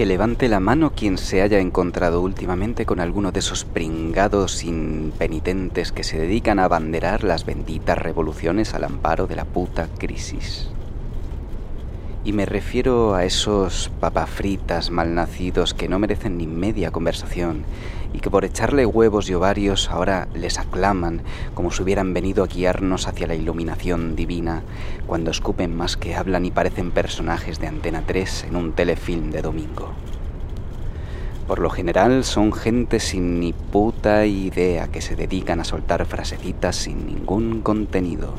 Que levante la mano quien se haya encontrado últimamente con alguno de esos pringados impenitentes que se dedican a abanderar las benditas revoluciones al amparo de la puta crisis. Y me refiero a esos papafritas malnacidos que no merecen ni media conversación y que por echarle huevos y ovarios ahora les aclaman como si hubieran venido a guiarnos hacia la iluminación divina, cuando escupen más que hablan y parecen personajes de Antena 3 en un telefilm de domingo. Por lo general son gente sin ni puta idea que se dedican a soltar frasecitas sin ningún contenido.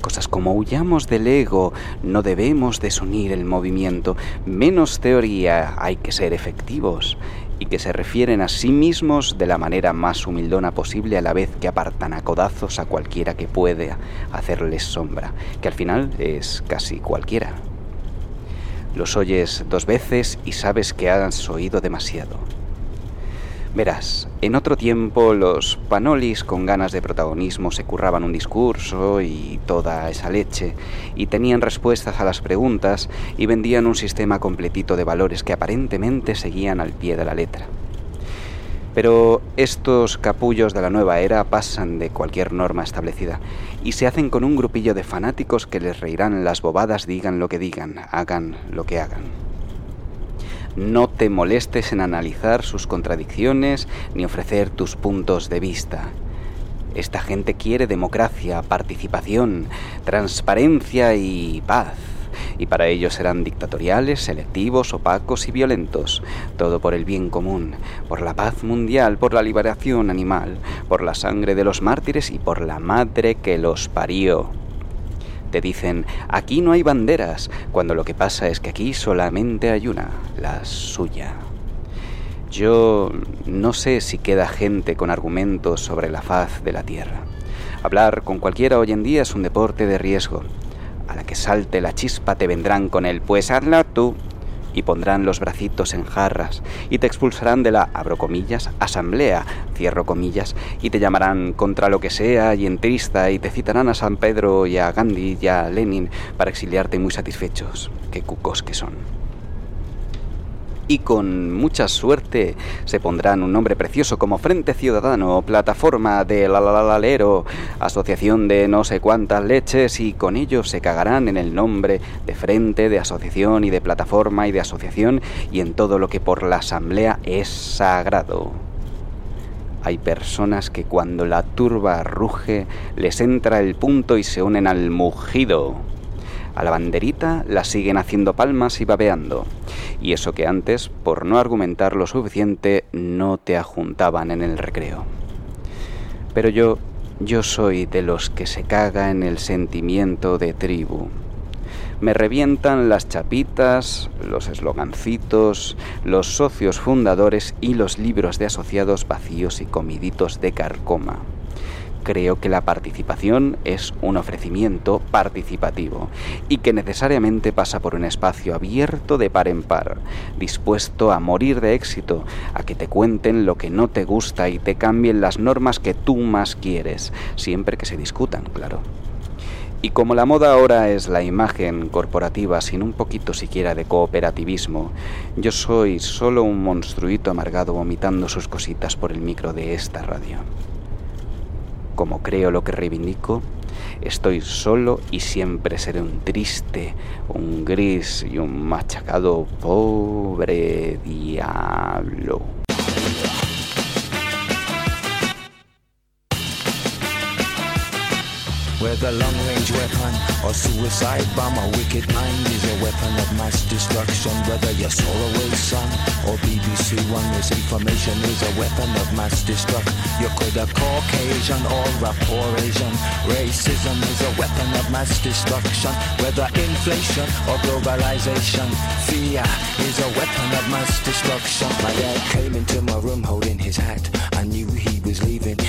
Cosas como huyamos del ego, no debemos desunir el movimiento, menos teoría, hay que ser efectivos, y que se refieren a sí mismos de la manera más humildona posible a la vez que apartan a codazos a cualquiera que puede hacerles sombra, que al final es casi cualquiera. Los oyes dos veces y sabes que has oído demasiado. Verás, en otro tiempo los panolis con ganas de protagonismo se curraban un discurso y toda esa leche, y tenían respuestas a las preguntas y vendían un sistema completito de valores que aparentemente seguían al pie de la letra. Pero estos capullos de la nueva era pasan de cualquier norma establecida y se hacen con un grupillo de fanáticos que les reirán las bobadas, digan lo que digan, hagan lo que hagan. No te molestes en analizar sus contradicciones ni ofrecer tus puntos de vista. Esta gente quiere democracia, participación, transparencia y paz. Y para ellos serán dictatoriales, selectivos, opacos y violentos. Todo por el bien común, por la paz mundial, por la liberación animal, por la sangre de los mártires y por la madre que los parió. Te dicen, aquí no hay banderas, cuando lo que pasa es que aquí solamente hay una, la suya. Yo no sé si queda gente con argumentos sobre la faz de la tierra. Hablar con cualquiera hoy en día es un deporte de riesgo. A la que salte la chispa te vendrán con el pues hazla tú y pondrán los bracitos en jarras y te expulsarán de la, abro comillas, asamblea, cierro comillas, y te llamarán contra lo que sea y en trista y te citarán a San Pedro y a Gandhi y a Lenin para exiliarte muy satisfechos. Qué cucos que son y con mucha suerte se pondrán un nombre precioso como Frente Ciudadano, Plataforma de Lalalero, Asociación de no sé cuántas leches y con ello se cagarán en el nombre de Frente, de Asociación y de Plataforma y de Asociación y en todo lo que por la Asamblea es sagrado. Hay personas que cuando la turba ruge les entra el punto y se unen al mugido. A la banderita la siguen haciendo palmas y babeando. Y eso que antes, por no argumentar lo suficiente, no te ajuntaban en el recreo. Pero yo, yo soy de los que se caga en el sentimiento de tribu. Me revientan las chapitas, los eslogancitos, los socios fundadores y los libros de asociados vacíos y comiditos de carcoma creo que la participación es un ofrecimiento participativo y que necesariamente pasa por un espacio abierto de par en par, dispuesto a morir de éxito, a que te cuenten lo que no te gusta y te cambien las normas que tú más quieres, siempre que se discutan, claro. Y como la moda ahora es la imagen corporativa sin un poquito siquiera de cooperativismo, yo soy solo un monstruito amargado vomitando sus cositas por el micro de esta radio como creo lo que reivindico, estoy solo y siempre seré un triste, un gris y un machacado pobre diablo. Whether long-range weapon or suicide bomb, a wicked mind is a weapon of mass destruction. Whether you're Solarway Sun or BBC One, misinformation is a weapon of mass destruction. You could a Caucasian or a poor Asian. Racism is a weapon of mass destruction. Whether inflation or globalization, fear is a weapon of mass destruction. My dad came into my room holding his hat. I knew he was leaving.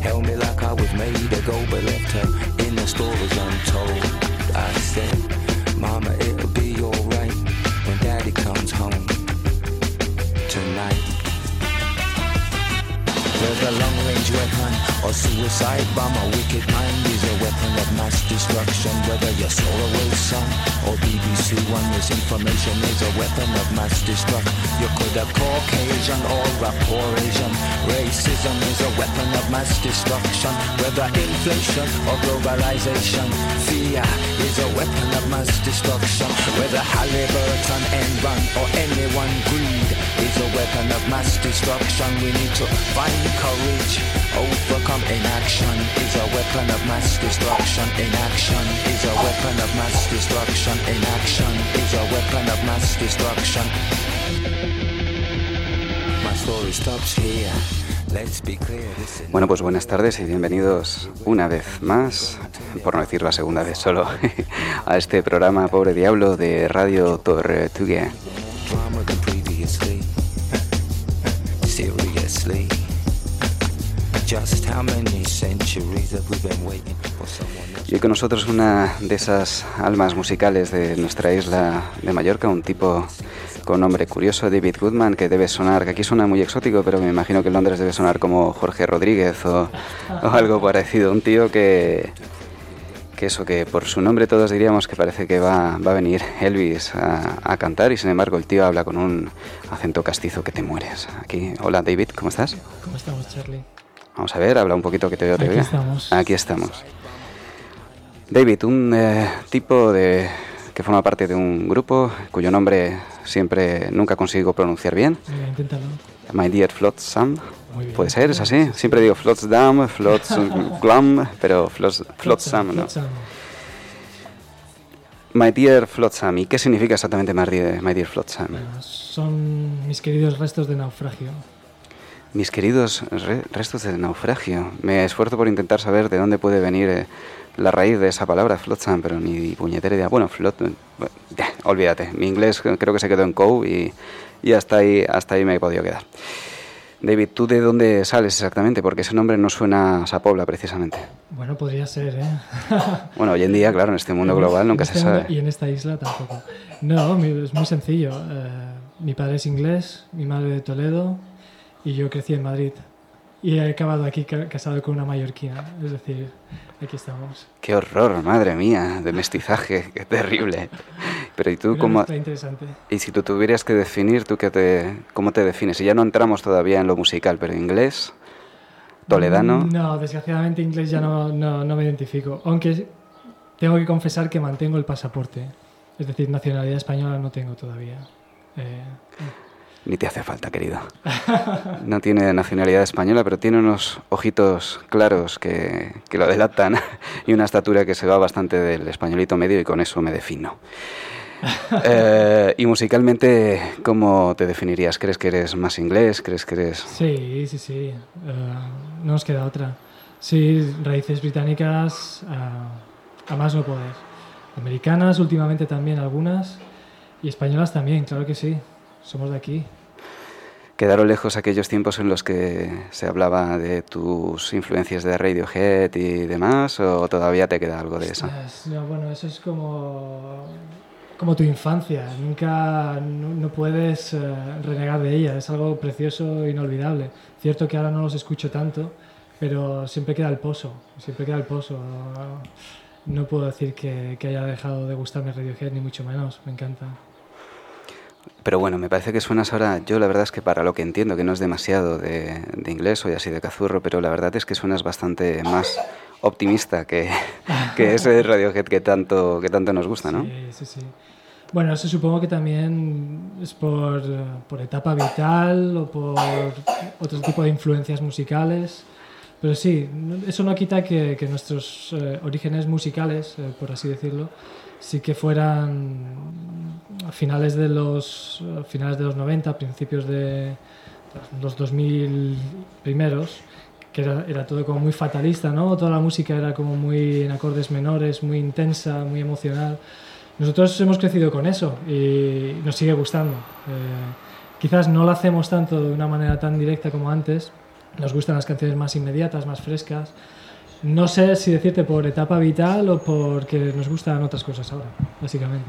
held me like I was made to go, but left her in the stories untold. I said, Mama, it'll be alright when Daddy comes home tonight. Whether long range weapon or suicide bomb, a wicked mind is a weapon of mass destruction. Whether you're Solarway Sun or BBC One, misinformation is a weapon of mass destruction. You could have Caucasian or a poor Asian. Racism is a weapon of mass destruction. Whether inflation or globalization, fear is a weapon of mass destruction. Whether Halliburton, Enron or anyone greed is a weapon of mass destruction. We need to find courage, overcome inaction is a weapon of mass destruction. Inaction is a weapon of mass destruction. Inaction is a weapon of mass destruction. My story stops here. Bueno, pues buenas tardes y bienvenidos una vez más, por no decir la segunda vez solo, a este programa Pobre Diablo de Radio Tortuga. Y con nosotros una de esas almas musicales de nuestra isla de Mallorca, un tipo con nombre curioso, David Goodman, que debe sonar, que aquí suena muy exótico, pero me imagino que en Londres debe sonar como Jorge Rodríguez o, o algo parecido. Un tío que, que eso, que por su nombre todos diríamos que parece que va, va a venir Elvis a, a cantar y sin embargo el tío habla con un acento castizo que te mueres. Aquí, hola David, ¿cómo estás? ¿Cómo estamos, Charlie? Vamos a ver, habla un poquito que te veo, te Aquí veo. estamos. Aquí estamos. David, un eh, tipo de, que forma parte de un grupo cuyo nombre siempre nunca consigo pronunciar bien. Inténtalo. My Dear Flotsam. Bien. ¿Puede ser? ¿Es así? Sí, sí. Siempre digo Flotsam, Flotsam, pero Flots- Flotsam, ¿no? Flotsam. My Dear Flotsam. ¿Y qué significa exactamente My Dear, My Dear Flotsam? Bueno, son mis queridos restos de naufragio. Mis queridos re- restos de naufragio. Me esfuerzo por intentar saber de dónde puede venir eh, la raíz de esa palabra, flotsam, pero ni puñetera idea. Bueno, flot... bueno, ya, olvídate. Mi inglés creo que se quedó en co y, y hasta, ahí, hasta ahí me he podido quedar. David, ¿tú de dónde sales exactamente? Porque ese nombre no suena a Sapobla, precisamente. Bueno, podría ser, ¿eh? Bueno, hoy en día, claro, en este mundo global nunca se este mundo- sabe. Y en esta isla tampoco. No, es muy sencillo. Eh, mi padre es inglés, mi madre de Toledo y yo crecí en Madrid. Y he acabado aquí ca- casado con una mallorquina. Es decir, aquí estamos. Qué horror, madre mía, de mestizaje, qué terrible. Pero ¿y tú Una cómo...? mezcla interesante. Y si tú tuvieras que definir, ¿tú qué te, cómo te defines? Y ya no entramos todavía en lo musical, pero inglés, toledano... No, desgraciadamente inglés ya no, no, no me identifico. Aunque tengo que confesar que mantengo el pasaporte. Es decir, nacionalidad española no tengo todavía. Eh, Ni te hace falta, querido. No tiene nacionalidad española, pero tiene unos ojitos claros que, que lo delatan y una estatura que se va bastante del españolito medio y con eso me defino. Eh, y musicalmente, ¿cómo te definirías? ¿Crees que eres más inglés? ¿Crees que eres...? sí, sí, sí. Eh, no nos queda otra. Sí, raíces británicas a, a más no poder. Americanas últimamente también algunas. Y españolas también, claro que sí. Somos de aquí. ¿Quedaron lejos aquellos tiempos en los que se hablaba de tus influencias de Radiohead y demás? ¿O todavía te queda algo de eso? No, bueno, eso es como, como tu infancia. Nunca no, puedes eh, renegar de ella. Es algo precioso e inolvidable. Cierto que ahora no los escucho tanto, pero siempre queda el pozo. Siempre queda el pozo. No puedo decir que haya dejado de gustarme Radiohead, ni mucho menos. Me encanta. Pero bueno, me parece que suenas ahora, yo la verdad es que para lo que entiendo, que no es demasiado de, de inglés, soy así de cazurro, pero la verdad es que suenas bastante más optimista que, que ese Radiohead que tanto, que tanto nos gusta, ¿no? Sí, sí, sí. Bueno, eso supongo que también es por, eh, por etapa vital o por otro tipo de influencias musicales. Pero sí, eso no quita que, que nuestros eh, orígenes musicales, eh, por así decirlo, sí que fueran a finales de los, a finales de los 90, principios de los 2000 primeros, que era, era todo como muy fatalista, ¿no? Toda la música era como muy en acordes menores, muy intensa, muy emocional. nosotros hemos crecido con eso y nos sigue gustando. Eh, quizás no lo hacemos tanto de una manera tan directa como antes, nos gustan las canciones más inmediatas, más frescas. No sé si decirte por etapa vital o porque nos gustan otras cosas ahora, básicamente.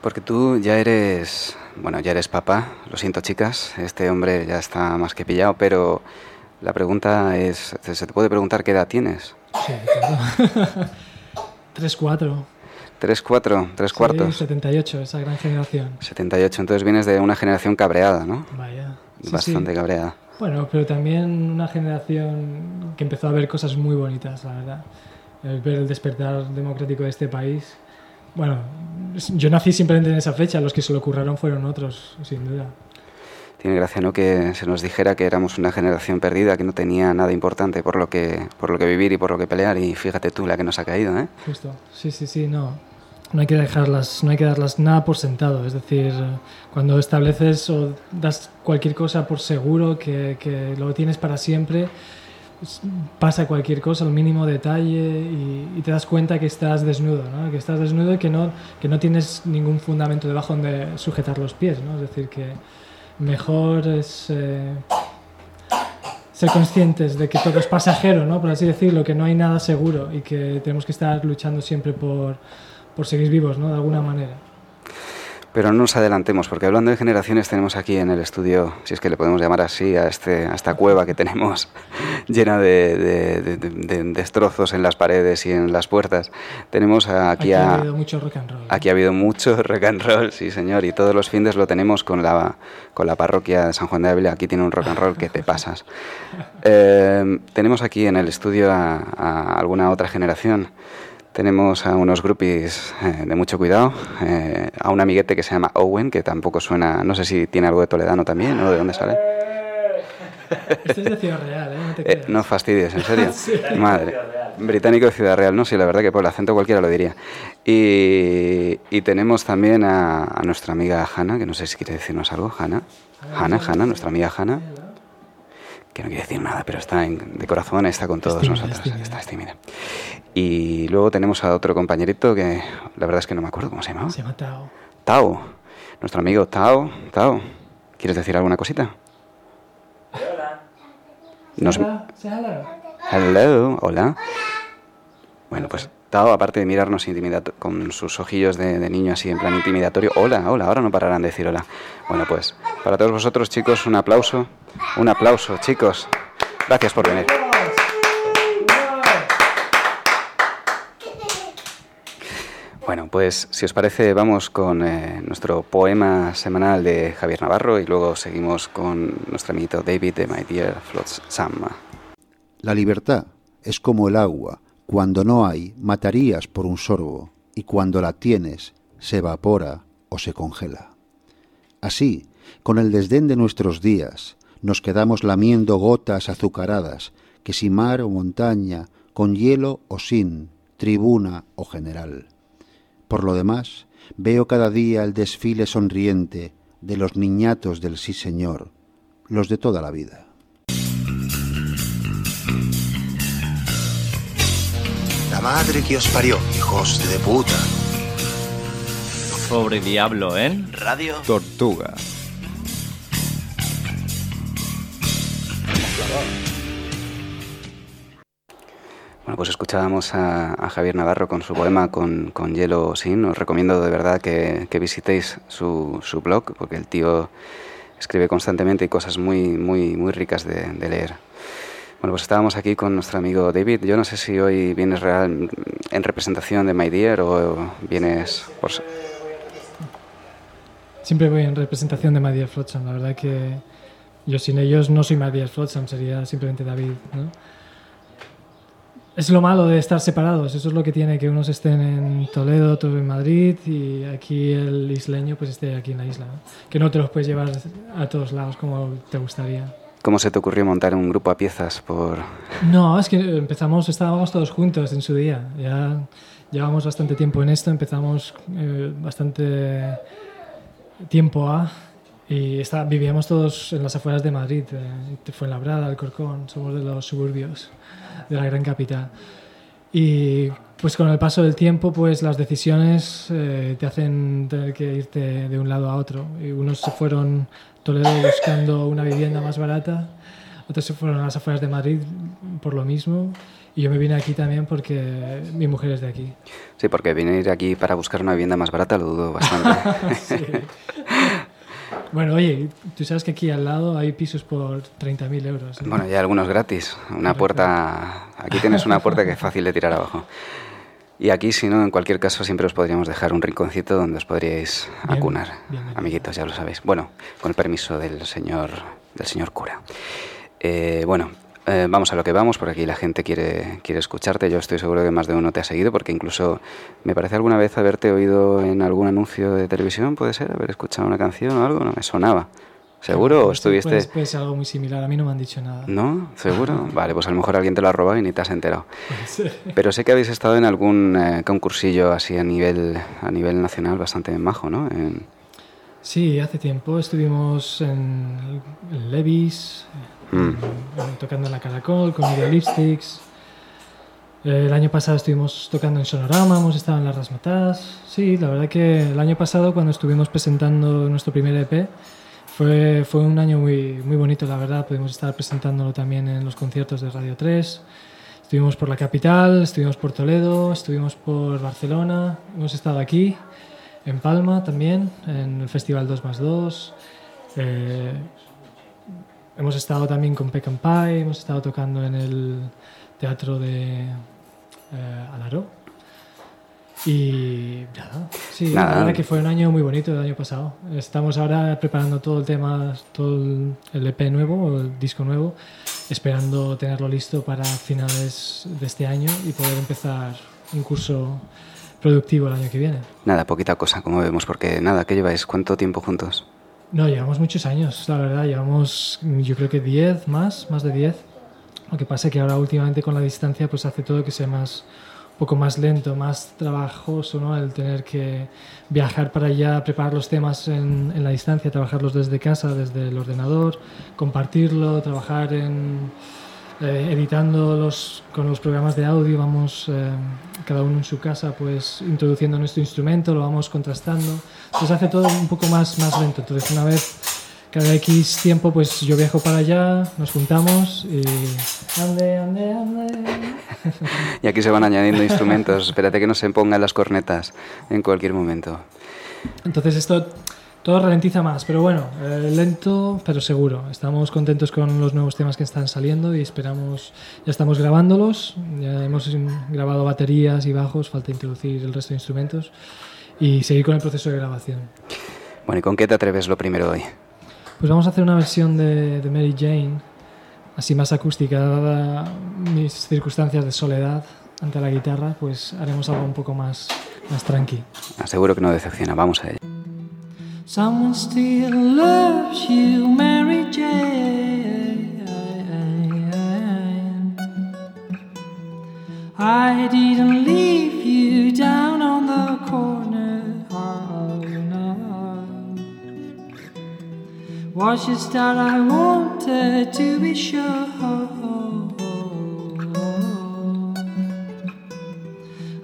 Porque tú ya eres, bueno, ya eres papá, lo siento chicas, este hombre ya está más que pillado, pero la pregunta es, ¿se te puede preguntar qué edad tienes? Sí, claro. Tres, cuatro. Tres, cuatro, tres Sí, cuartos. 78, esa gran generación. 78, entonces vienes de una generación cabreada, ¿no? Vaya. Sí, Bastante sí. cabreada. Bueno, pero también una generación que empezó a ver cosas muy bonitas, la verdad. El ver el despertar democrático de este país. Bueno, yo nací simplemente en esa fecha, los que se lo curraron fueron otros, sin duda. Tiene gracia, ¿no? Que se nos dijera que éramos una generación perdida, que no tenía nada importante por lo que, por lo que vivir y por lo que pelear, y fíjate tú la que nos ha caído, ¿eh? Justo. Sí, sí, sí, no. No hay que dejarlas, no hay que darlas nada por sentado. Es decir, cuando estableces o das cualquier cosa por seguro que, que lo tienes para siempre, pues, pasa cualquier cosa, el mínimo detalle y, te das cuenta que estás desnudo, ¿no? Que estás desnudo y que no, que no tienes ningún fundamento debajo donde sujetar los pies, ¿no? Es decir, que mejor es eh, ser conscientes de que todo es pasajero, ¿no? Por así decirlo, que no hay nada seguro y que tenemos que estar luchando siempre por, por seguir vivos, ¿no? De alguna manera. Pero no nos adelantemos, porque hablando de generaciones tenemos aquí en el estudio, si es que le podemos llamar así, a, este, a esta cueva que tenemos llena de, de- de- de- de destrozos en las paredes y en las puertas. Tenemos aquí, Aquí ha habido mucho rock and roll. Aquí ha habido mucho rock and roll, sí señor, y todos los fines lo tenemos con la, con la parroquia de San Juan de Ávila. Aquí tiene un rock and roll que te pasas. Eh, tenemos aquí en el estudio a, a alguna otra generación. Tenemos a unos groupies eh, de mucho cuidado, eh, a un amiguete que se llama Owen, que tampoco suena, no sé si tiene algo de toledano también, ¿no? ¿De dónde sale? Este es de Ciudad Real, ¿eh? No te Eh, no fastidies, en serio. Sí. Madre. Británico de Ciudad Real, ¿no? Sí, la verdad que por el acento cualquiera lo diría. Y, y tenemos también a, a nuestra amiga Hanna, que no sé si quiere decirnos algo. Hanna. Hanna, Hanna, nuestra amiga Hanna. Que no quiere decir nada, pero está en- de corazón, está con todos nosotros. es tímida. Está es tímida. Y luego tenemos a otro compañerito que la verdad es que no me acuerdo cómo se llamaba. Se llama Tao. Tao. Nuestro amigo Tao. Tao. ¿Quieres decir alguna cosita? Nos- Hola, say hello. Hello, hola. Bueno, pues Aparte de mirarnos con sus ojillos de, de niño así en plan intimidatorio, hola, hola, ahora no pararán de decir hola. Bueno, pues para todos vosotros chicos, un aplauso, un aplauso chicos. Gracias por venir. Bueno, pues si os parece, vamos con eh, nuestro poema semanal de Javier Navarro y luego seguimos con nuestro amiguito David de My Dear Flotsam. La libertad es como el agua. Cuando no hay, matarías por un sorbo, y cuando la tienes, se evapora o se congela. Así, con el desdén de nuestros días, nos quedamos lamiendo gotas azucaradas, que si mar o montaña, con hielo o sin, tribuna o general. Por lo demás, veo cada día el desfile sonriente de los niñatos del sí señor, los de toda la vida. La madre que os parió, hijos de puta. Pobre diablo, ¿eh? Radio. Tortuga. Bueno, pues escuchábamos a, a Javier Navarro con su poema con, con hielo sin. Os recomiendo de verdad que, que visitéis su, su blog, porque el tío escribe constantemente y cosas muy, muy, muy ricas de, de leer. Bueno, pues estábamos aquí con nuestro amigo David. Yo no sé si hoy vienes real, en representación de My Dear o vienes Siempre voy en representación de Matías Flotsam. La verdad que yo sin ellos no soy Matías Flotsam, sería simplemente David. ¿no? Es lo malo de estar separados. Eso es lo que tiene que unos estén en Toledo, otros en Madrid y aquí el isleño pues esté aquí en la isla. Que no te los puedes llevar a todos lados como te gustaría. ¿Cómo se te ocurrió montar un grupo a piezas por... No, es que empezamos, estábamos todos juntos en su día. Ya llevamos bastante tiempo en esto, empezamos eh, bastante tiempo a y está, vivíamos todos en las afueras de Madrid, eh, Fuenlabrada, Alcorcón, somos de los suburbios de la gran capital. Y Pues con el paso del tiempo, pues las decisiones eh, te hacen tener que irte de un lado a otro. Y unos se fueron Toledo buscando una vivienda más barata, otros se fueron a las afueras de Madrid por lo mismo. Y yo me vine aquí también porque mi mujer es de aquí. Sí, porque venir aquí para buscar una vivienda más barata lo dudo bastante. Sí. Bueno, oye, tú sabes que aquí al lado hay pisos por 30.000 euros. ¿eh? Bueno, ya algunos gratis. Una puerta. Aquí tienes una puerta que es fácil de tirar abajo. Y aquí, si no, en cualquier caso, siempre os podríamos dejar un rinconcito donde os podríais Bien, acunar. bien, bien. Amiguitos, ya lo sabéis. Bueno, con el permiso del señor, del señor cura. Eh, bueno, eh, vamos a lo que vamos, porque aquí la gente quiere, quiere escucharte. Yo estoy seguro que más de uno te ha seguido, porque incluso me parece alguna vez haberte oído en algún anuncio de televisión, puede ser, haber escuchado una canción o algo, no me sonaba. ¿Seguro? ¿O Pues, estuviste...? Pues, pues algo muy similar. A mí no me han dicho nada. ¿No? ¿Seguro? Vale, pues a lo mejor alguien te lo ha robado y ni te has enterado. Pero sé que habéis estado en algún eh, concursillo así a nivel, a nivel nacional bastante majo, ¿no? En- Sí, hace tiempo estuvimos en, en Levis, Mm. en- tocando en la Caracol con Media Lipsticks. El año pasado estuvimos tocando en Sonorama, hemos estado en las Rasmatas. Sí, la verdad que el año pasado cuando estuvimos presentando nuestro primer EP fue, fue un año muy, muy bonito, la verdad. Pudimos estar presentándolo también en los conciertos de Radio 3. Estuvimos por la capital, estuvimos por Toledo, estuvimos por Barcelona, hemos estado aquí, en Palma también, en el Festival 2 más 2. Eh, hemos estado también con Peck and Pie, hemos estado tocando en el teatro de eh, Alaró. Y nada, sí, Nada. la verdad que fue un año muy bonito el año pasado. Estamos ahora preparando todo el tema, todo el, EP nuevo, el disco nuevo, esperando tenerlo listo para finales de este año y poder empezar un curso productivo el año que viene. Nada, poquita cosa, como vemos, porque nada, ¿qué lleváis? ¿Cuánto tiempo juntos? No, llevamos muchos años, la verdad, llevamos yo creo que 10 más, más de 10. Lo que pasa es que ahora últimamente con la distancia pues hace todo que sea más poco más lento, más trabajoso, ¿no? El tener que viajar para allá, preparar los temas en, la distancia, trabajarlos desde casa, desde el ordenador, compartirlo, trabajar en eh, editando los, con los programas de audio, vamos eh, cada uno en su casa pues introduciendo nuestro instrumento, lo vamos contrastando. Entonces hace todo un poco más, más lento. Entonces una vez cada X tiempo pues yo viajo para allá, nos juntamos y ande, ande, ande. Y aquí se van añadiendo instrumentos. Espérate que no se pongan las cornetas en cualquier momento. Entonces esto todo ralentiza más, pero bueno, eh, lento pero seguro. Estamos contentos con los nuevos temas que están saliendo y esperamos, ya estamos grabándolos, ya hemos grabado baterías y bajos, falta introducir el resto de instrumentos y seguir con el proceso de grabación. Bueno, ¿y con qué te atreves lo primero hoy? Pues vamos a hacer una versión de, de Mary Jane, así más acústica, dada mis circunstancias de soledad ante la guitarra, pues haremos algo un poco más, más tranqui. Aseguro que no decepciona. Vamos a ello. Someone still loves you, Mary Jane. I didn't leave you down on the corner. Was just that I wanted to be sure.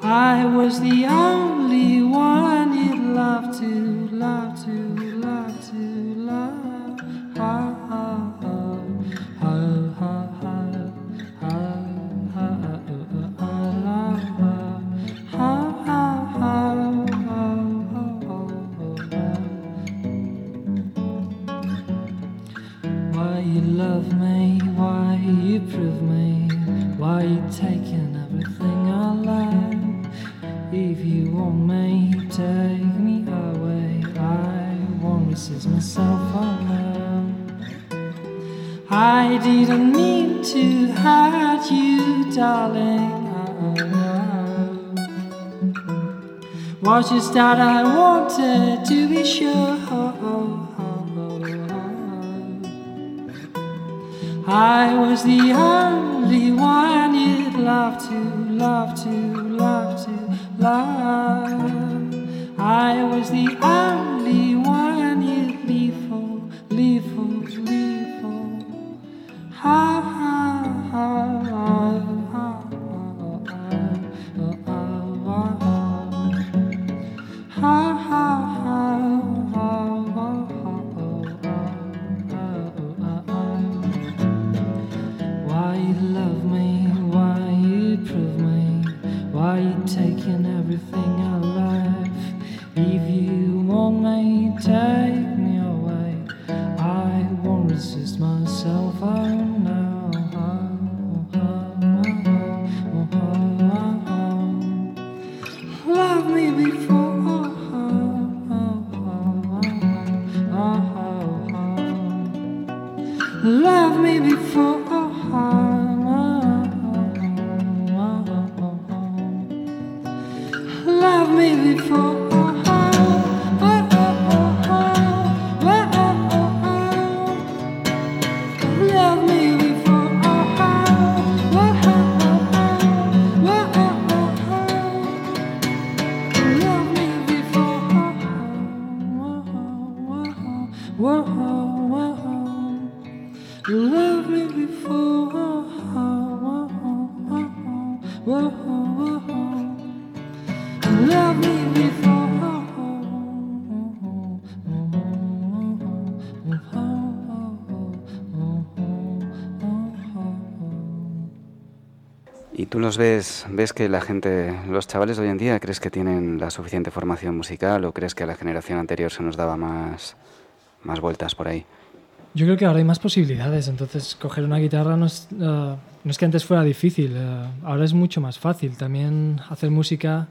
I was the only one you'd love to, love to, love me, why you prove me, why you taking everything I like. If you want me, take me away. I won't resist myself alone. I didn't mean to hurt you, darling. Was just that I wanted to be sure. I was the only one you'd love to, love to, love to, love. I was the only before. Ves, ves que la gente, los chavales de hoy en día, crees que tienen la suficiente formación musical o crees que a la generación anterior se nos daba más, más vueltas por ahí? Yo creo que ahora hay más posibilidades, entonces coger una guitarra no es, eh, no es que antes fuera difícil, eh, ahora es mucho más fácil. También hacer música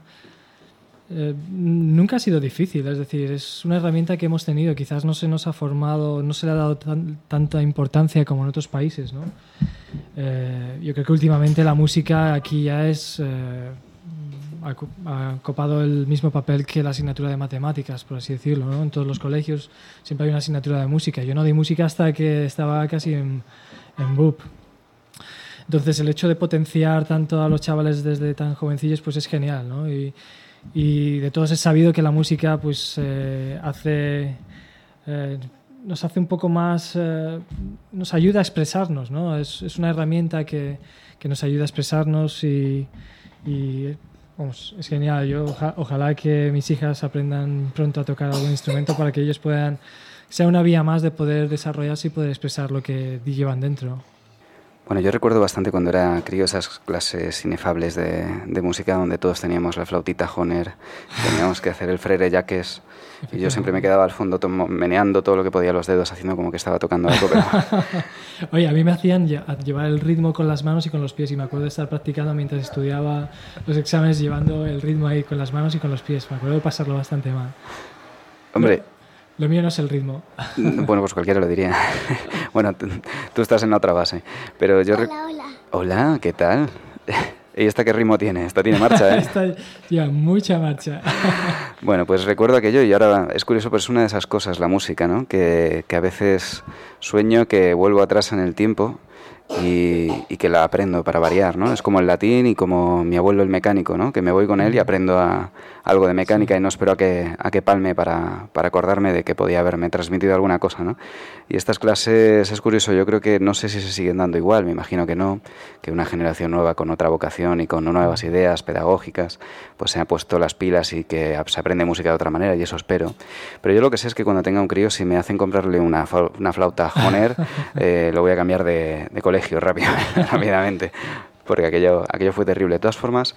eh, nunca ha sido difícil, es decir, es una herramienta que hemos tenido, quizás no se nos ha formado, no se le ha dado tan- tanta importancia como en otros países. ¿no? Eh, yo creo que últimamente la música aquí ya es... eh, ha, co- ha copado el mismo papel que la asignatura de matemáticas, por así decirlo. ¿no? En todos los colegios siempre hay una asignatura de música. Yo no di música hasta que estaba casi en, en BUP. Entonces el hecho de potenciar tanto a los chavales desde tan jovencillos pues es genial. ¿no? Y, y de todos es sabido que la música pues eh, hace... eh, nos hace un poco más, eh, nos ayuda a expresarnos, ¿no? Es, es una herramienta que, que nos ayuda a expresarnos y, y, vamos, es genial. Yo oja- ojalá que mis hijas aprendan pronto a tocar algún instrumento para que ellos puedan, sea una vía más de poder desarrollarse y poder expresar lo que llevan dentro. Bueno, yo recuerdo bastante cuando era crío esas clases inefables de, de música donde todos teníamos la flautita Honer, teníamos que hacer el frere yaques y yo siempre me quedaba al fondo tomo- meneando todo lo que podía los dedos haciendo como que estaba tocando algo, pero Oye, a mí me hacían llevar el ritmo con las manos y con los pies y me acuerdo de estar practicando mientras estudiaba los exámenes llevando el ritmo ahí con las manos y con los pies. Me acuerdo de pasarlo bastante mal. hombre, Lo mío no es el ritmo. bueno, pues cualquiera lo diría. bueno, tú, estás en otra base, pero yo... Hola, hola. Hola, ¿qué tal? ¿Y esta qué ritmo tiene? Esta tiene marcha, ¿eh? Está ya mucha marcha. Bueno, pues recuerdo aquello y ahora es curioso, pero es una de esas cosas, la música, ¿no? Que, que a veces sueño que vuelvo atrás en el tiempo y, y que la aprendo para variar, ¿no? Es como el latín y como mi abuelo el mecánico, ¿no? Que me voy con él y aprendo a- algo de mecánica y no espero a que, a que palme para, para acordarme de que podía haberme transmitido alguna cosa, ¿no? Y estas clases es curioso, yo creo que no sé si se siguen dando igual, me imagino que no, que una generación nueva con otra vocación y con nuevas ideas pedagógicas, pues se ha puesto las pilas y que se aprende música de otra manera y eso espero. Pero yo lo que sé es que cuando tenga un crío, si me hacen comprarle una, una flauta Honer, eh, lo voy a cambiar de, de colegio rápido, rápidamente, porque aquello, aquello fue terrible. De todas formas,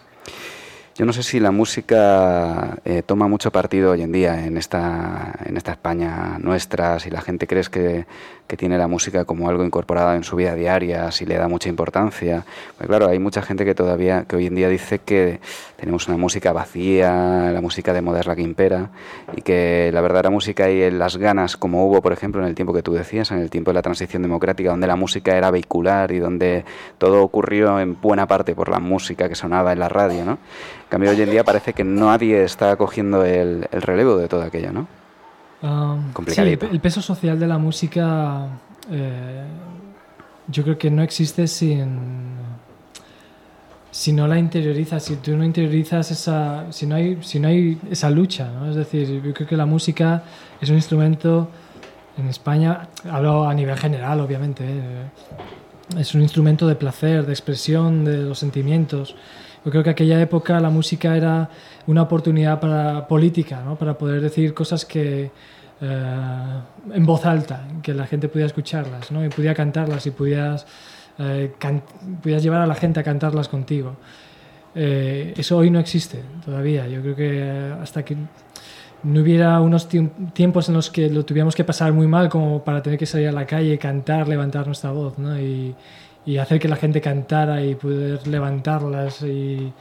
yo no sé si la música eh, toma mucho partido hoy en día en esta, en esta España nuestra, si la gente cree que, que tiene la música como algo incorporado en su vida diaria, si le da mucha importancia. Pues claro, hay mucha gente que todavía, que hoy en día dice que tenemos una música vacía, la música de moda es la que impera, y que la verdadera música y las ganas, como hubo, por ejemplo, en el tiempo que tú decías, en el tiempo de la transición democrática, donde la música era vehicular y donde todo ocurrió en buena parte por la música que sonaba en la radio, ¿no? En cambio, hoy en día parece que nadie está cogiendo el, el relevo de todo aquello, ¿no? Um, sí, el, peso social de la música eh, yo creo que no existe sin si no la interiorizas, si tú no interiorizas esa, si no hay, si no hay esa lucha, ¿no? Es decir, yo creo que la música es un instrumento en España, hablo a nivel general, obviamente, ¿eh? es un instrumento de placer, de expresión de los sentimientos. Yo creo que aquella época la música era una oportunidad para política, ¿no? para poder decir cosas que eh, en voz alta, que la gente pudiera escucharlas, ¿no? y pudiera cantarlas y pudieras, eh, pudieras llevar a la gente a cantarlas contigo. Eh, eso hoy no existe todavía. Yo creo que hasta que no hubiera unos tiempos en los que lo tuviéramos que pasar muy mal como para tener que salir a la calle, cantar, levantar nuestra voz ¿no? y, y, hacer que la gente cantara y poder levantarlas y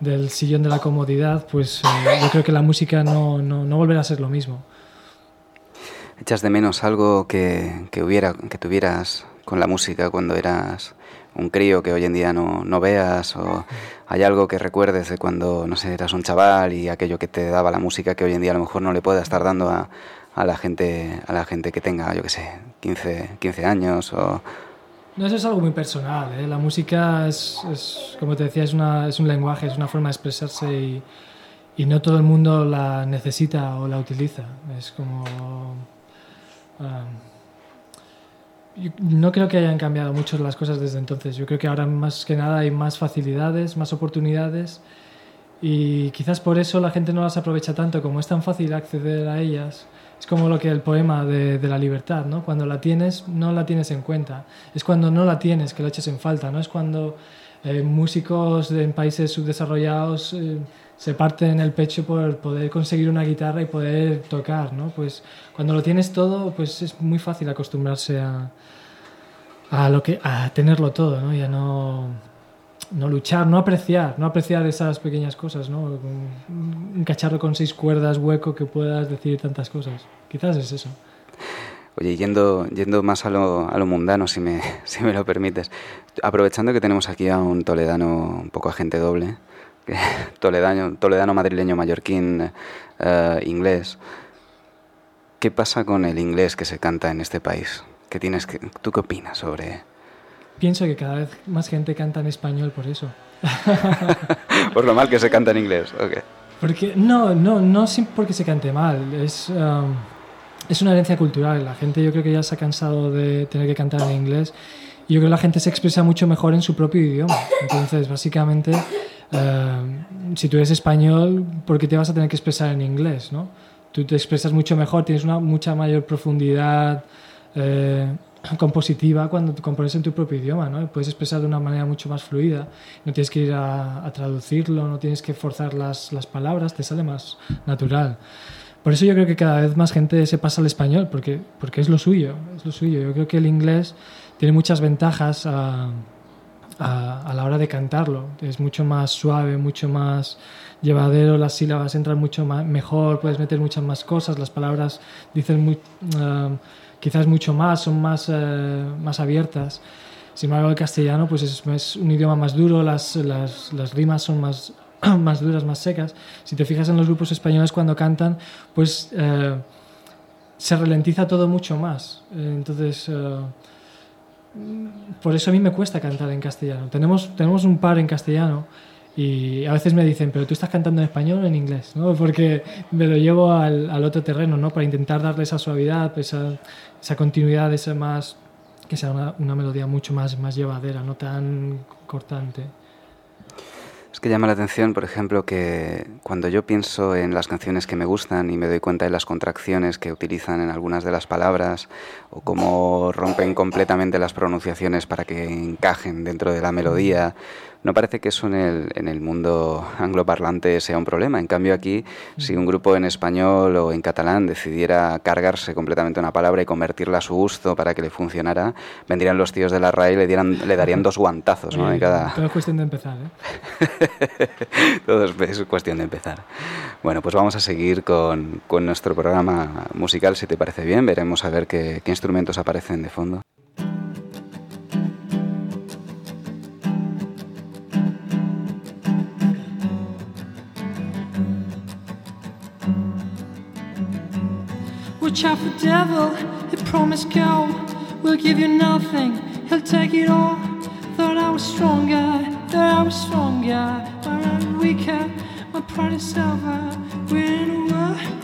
del sillón de la comodidad, pues eh, yo creo que la música no, no, no, volverá a ser lo mismo. ¿Echas de menos algo que, que, hubiera, que tuvieras con la música cuando eras un crío que hoy en día no, no, veas o hay algo que recuerdes de cuando, no sé, eras un chaval y aquello que te daba la música que hoy en día a lo mejor no le pueda estar dando a, a la gente a la gente que tenga, yo qué sé, 15, 15 años o... No, eso es algo muy personal. ¿eh? La música es, como te decía, es, una, es un lenguaje, es una forma de expresarse y, y no todo el mundo la necesita o la utiliza. Es como... Um, no creo que hayan cambiado mucho las cosas desde entonces. Yo creo que ahora más que nada hay más facilidades, más oportunidades y quizás por eso la gente no las aprovecha tanto, como es tan fácil acceder a ellas. Es como lo que el poema de, la libertad, ¿no? Cuando la tienes, no la tienes en cuenta. Es cuando no la tienes que la echas en falta, ¿no? Es cuando eh, músicos en países subdesarrollados eh, se parten el pecho por poder conseguir una guitarra y poder tocar, ¿no? Pues cuando lo tienes todo, pues es muy fácil acostumbrarse a, a, lo que, a tenerlo todo, ¿no? Y a no, no luchar, no apreciar, no apreciar esas pequeñas cosas, ¿no? Un cacharro con seis cuerdas hueco que puedas decir tantas cosas. Quizás es eso. Oye, yendo, yendo más a lo, a lo mundano, si me, si me lo permites, aprovechando que tenemos aquí a un toledano un poco agente doble, toledano, toledano madrileño, mallorquín, uh, inglés, ¿qué pasa con el inglés que se canta en este país? ¿Qué tienes que, ¿Tú qué opinas sobre...? Pienso que cada vez más gente canta en español por eso. por lo mal que se canta en inglés, ok. Porque, no, no, no porque se cante mal, es, um, es una herencia cultural. La gente yo creo que ya se ha cansado de tener que cantar en inglés y yo creo que la gente se expresa mucho mejor en su propio idioma. Entonces, básicamente, uh, si tú eres español, ¿por qué te vas a tener que expresar en inglés? ¿no? Tú te expresas mucho mejor, tienes una mucha mayor profundidad eh, compositiva cuando te compones en tu propio idioma, ¿no? Puedes expresar de una manera mucho más fluida, no tienes que ir a, a traducirlo, no tienes que forzar las, las, palabras, te sale más natural. Por eso yo creo que cada vez más gente se pasa al español, porque, porque es lo suyo, es lo suyo. Yo creo que el inglés tiene muchas ventajas a, a, a la hora de cantarlo, es mucho más suave, mucho más llevadero, las sílabas entran mucho más, mejor, puedes meter muchas más cosas, las palabras dicen muy... Uh, quizás mucho más, son más, eh, más abiertas. Sin embargo, el castellano pues es, un idioma más duro, las, las, las, rimas son más, más duras, más secas. Si te fijas en los grupos españoles cuando cantan, pues eh, se ralentiza todo mucho más. Entonces, eh, por eso a mí me cuesta cantar en castellano. Tenemos, tenemos un par en castellano y a veces me dicen, pero tú estás cantando en español o en inglés, ¿no? Porque me lo llevo al, al otro terreno, ¿no? Para intentar darle esa suavidad, esa, esa continuidad, esa más, que sea una, una, melodía mucho más, más llevadera, no tan cortante. Es que llama la atención, por ejemplo, que cuando yo pienso en las canciones que me gustan y me doy cuenta de las contracciones que utilizan en algunas de las palabras o cómo rompen completamente las pronunciaciones para que encajen dentro de la melodía, no parece que eso en el, en el mundo angloparlante sea un problema. En cambio aquí, si un grupo en español o en catalán decidiera cargarse completamente una palabra y convertirla a su gusto para que le funcionara, vendrían los tíos de la RAI y le, dieran, le darían dos guantazos. ¿no? Cada... Todo es cuestión de empezar. ¿eh? Todo es cuestión de empezar. Bueno, pues vamos a seguir con, con nuestro programa musical, si te parece bien. Veremos a ver qué, qué instrumentos aparecen de fondo. Out for devil, he promised go. We'll give you nothing, he'll take it all. Thought I was stronger, thought I was stronger, but I'm weaker. My pride is silver. We're in a war,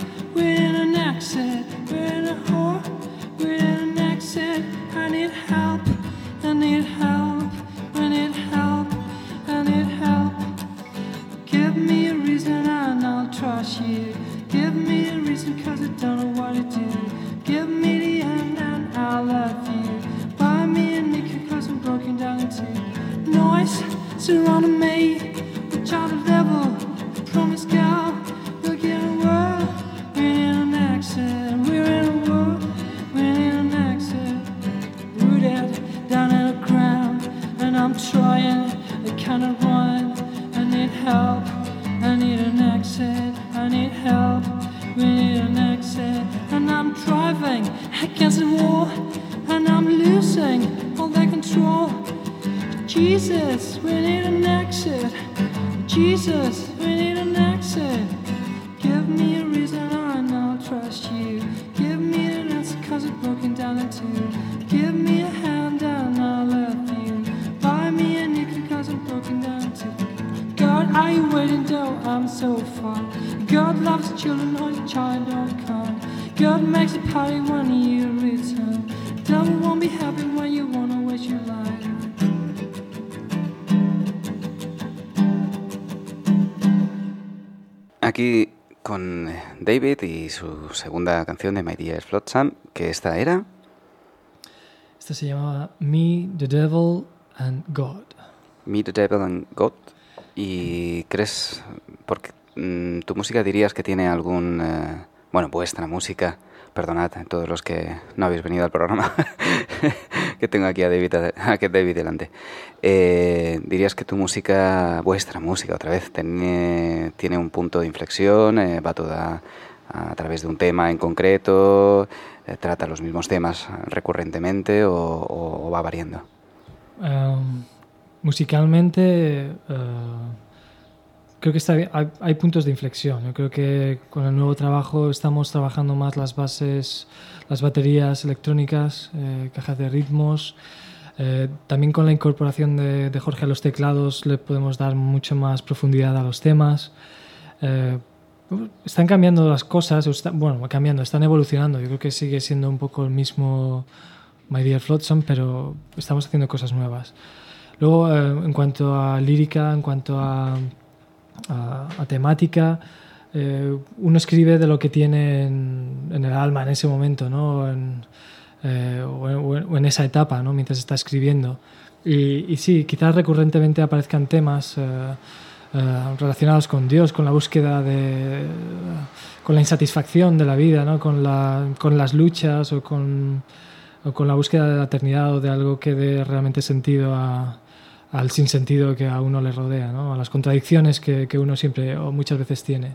Aquí con eh, David y su segunda canción de My Dear Flotsam, que esta era Esta se llamaba Me, the Devil and God. Meet the Devil and God. ¿Y crees, porque mm, tu música dirías que tiene algún, eh, bueno, vuestra música, perdonad todos los que no habéis venido al programa, que tengo aquí a David, a David delante, Eh, dirías que tu música, vuestra música otra vez, tiene, un punto de inflexión, eh, va toda a través de un tema en concreto, eh, trata los mismos temas recurrentemente o, va variando. Um, musicalmente, creo que está hay, hay puntos de inflexión. Yo creo que con el nuevo trabajo estamos trabajando más las bases, las baterías electrónicas, eh, cajas de ritmos. Eh, también con la incorporación de, de Jorge a los teclados le podemos dar mucho más profundidad a los temas. Eh, están cambiando las cosas, o están- bueno, cambiando, están evolucionando. Yo creo que sigue siendo un poco el mismo My Dear Flotsam, pero estamos haciendo cosas nuevas. Luego, eh, en cuanto a lírica, en cuanto a, a- a temática, eh, uno escribe de lo que tiene en, el alma en ese momento, ¿no? Eh, o, en, o en- esa etapa, ¿no? Mientras está escribiendo. Y, sí, quizás recurrentemente aparezcan temas eh, relacionados con Dios, con la búsqueda de... con la insatisfacción de la vida, ¿no? Con, la, con las luchas o con, o con la búsqueda de la eternidad o de algo que dé realmente sentido a, al sinsentido que a uno le rodea, ¿no? a las contradicciones que, que uno siempre o muchas veces tiene.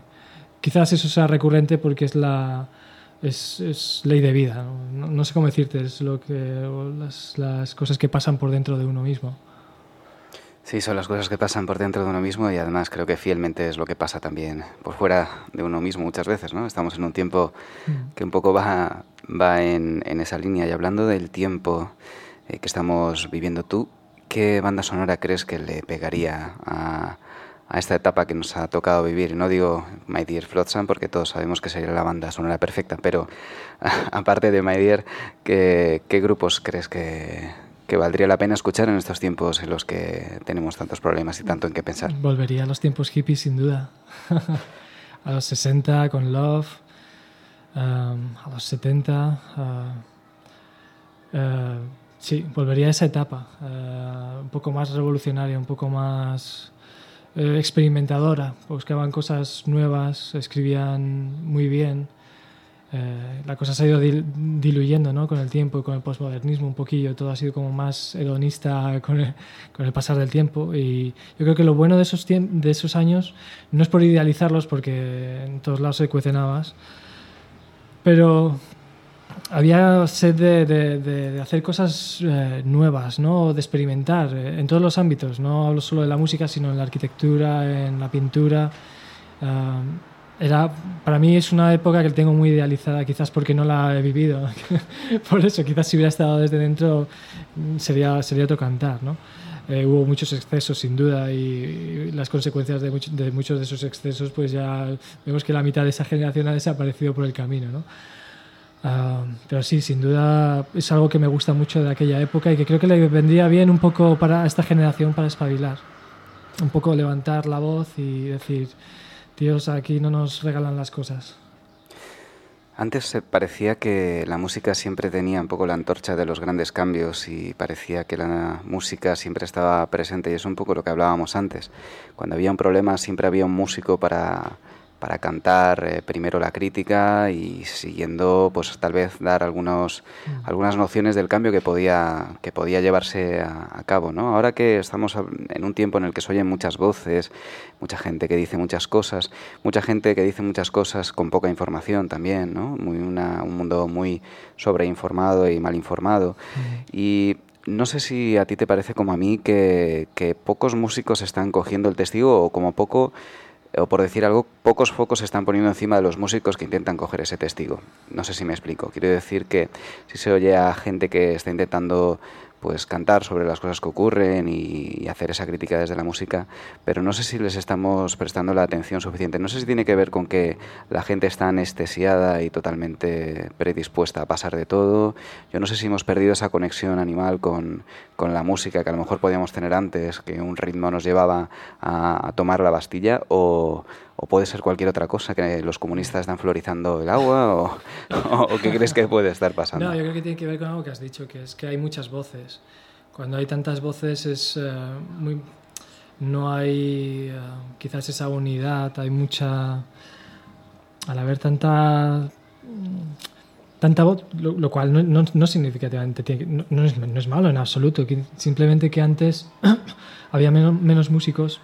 Quizás eso sea recurrente porque es la es, es ley de vida, ¿no? No, sé cómo decirte, es lo que las, las cosas que pasan por dentro de uno mismo. Sí, son las cosas que pasan por dentro de uno mismo y además creo que fielmente es lo que pasa también por fuera de uno mismo muchas veces, ¿no? Estamos en un tiempo que un poco va, va en, en esa línea y hablando del tiempo eh, que estamos viviendo tú, ¿qué banda sonora crees que le pegaría a, esta etapa que nos ha tocado vivir? No digo My Dear Flotsam porque todos sabemos que sería la banda sonora perfecta, pero aparte de My Dear, ¿qué, grupos crees que, valdría la pena escuchar en estos tiempos en los que tenemos tantos problemas y tanto en qué pensar? Volvería a los tiempos hippies sin duda. a los 60 con Love, a los 70. uh, uh, sí, volvería a esa etapa. uh, un poco más revolucionaria, un poco más eh, experimentadora. Buscaban cosas nuevas, escribían muy bien. Eh, la cosa se ha ido dil- diluyendo ¿no? con el tiempo y con el posmodernismo un poquillo. Todo ha sido como más hedonista con el, con el pasar del tiempo. Y yo creo que lo bueno de esos, de esos años no es por idealizarlos, porque en todos lados se cuecen habas, pero había sed de, de- de- hacer cosas eh, nuevas, ¿no? de experimentar eh, en todos los ámbitos. No hablo solo de la música, sino en la arquitectura, en la pintura. Ah, era, para mí es una época que tengo muy idealizada, quizás porque no la he vivido. Por eso, quizás si hubiera estado desde dentro mm, sería, sería otro cantar. ¿no? Eh, hubo muchos excesos, sin duda, y, y las consecuencias de, much- de muchos de esos excesos, pues ya vemos que la mitad de esa generación ha desaparecido por el camino. ¿no? Ah, pero sí, sin duda es algo que me gusta mucho de aquella época y que creo que le vendría bien un poco para esta generación para espabilar. Un poco levantar la voz y decir, Dios, aquí no nos regalan las cosas. Antes parecía que la música siempre tenía un poco la antorcha de los grandes cambios y parecía que la música siempre estaba presente y es un poco lo que hablábamos antes. Cuando había un problema siempre había un músico para, para cantar eh, primero la crítica y siguiendo, pues tal vez dar algunos, Mm. algunas nociones del cambio que podía, que podía llevarse a, a cabo. ¿no? Ahora que estamos en un tiempo en el que se oyen muchas voces, mucha gente que dice muchas cosas, mucha gente que dice muchas cosas con poca información también, ¿no? Muy una- un mundo muy sobreinformado y mal informado. Y no sé si a ti te parece como a mí que, que pocos músicos están cogiendo el testigo o como poco, o por decir algo, pocos focos se están poniendo encima de los músicos que intentan coger ese testigo. No sé si me explico. Quiero decir que si se oye a gente que está intentando pues cantar sobre las cosas que ocurren y, hacer esa crítica desde la música, pero no sé si les estamos prestando la atención suficiente. No sé si tiene que ver con que la gente está anestesiada y totalmente predispuesta a pasar de todo. Yo no sé si hemos perdido esa conexión animal con, con la música que a lo mejor podíamos tener antes, que un ritmo nos llevaba a, a tomar la Bastilla, o, o puede ser cualquier otra cosa, que los comunistas están florizando el agua, o, qué crees que puede estar pasando. No, yo creo que tiene que ver con algo que has dicho, que es que hay muchas voces. Cuando hay tantas voces es eh, muy... No hay eh, quizás esa unidad, hay mucha... Al haber tanta... Tanta voz, lo, cual no, no, no significativamente tiene que- no, es, malo en absoluto, simplemente que antes había menos, menos músicos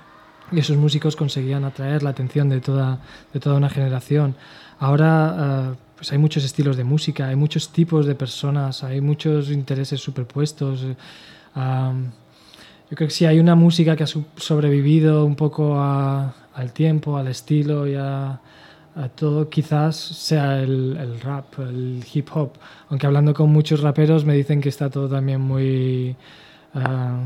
y esos músicos conseguían atraer la atención de toda, de toda una generación. Ahora eh, pues hay muchos estilos de música, hay muchos tipos de personas, hay muchos intereses superpuestos. eh, yo creo que si hay una música que ha sobrevivido un poco al tiempo, al estilo y a, todo, quizás sea el, el rap, el hip hop. Aunque hablando con muchos raperos me dicen que está todo también muy... ah,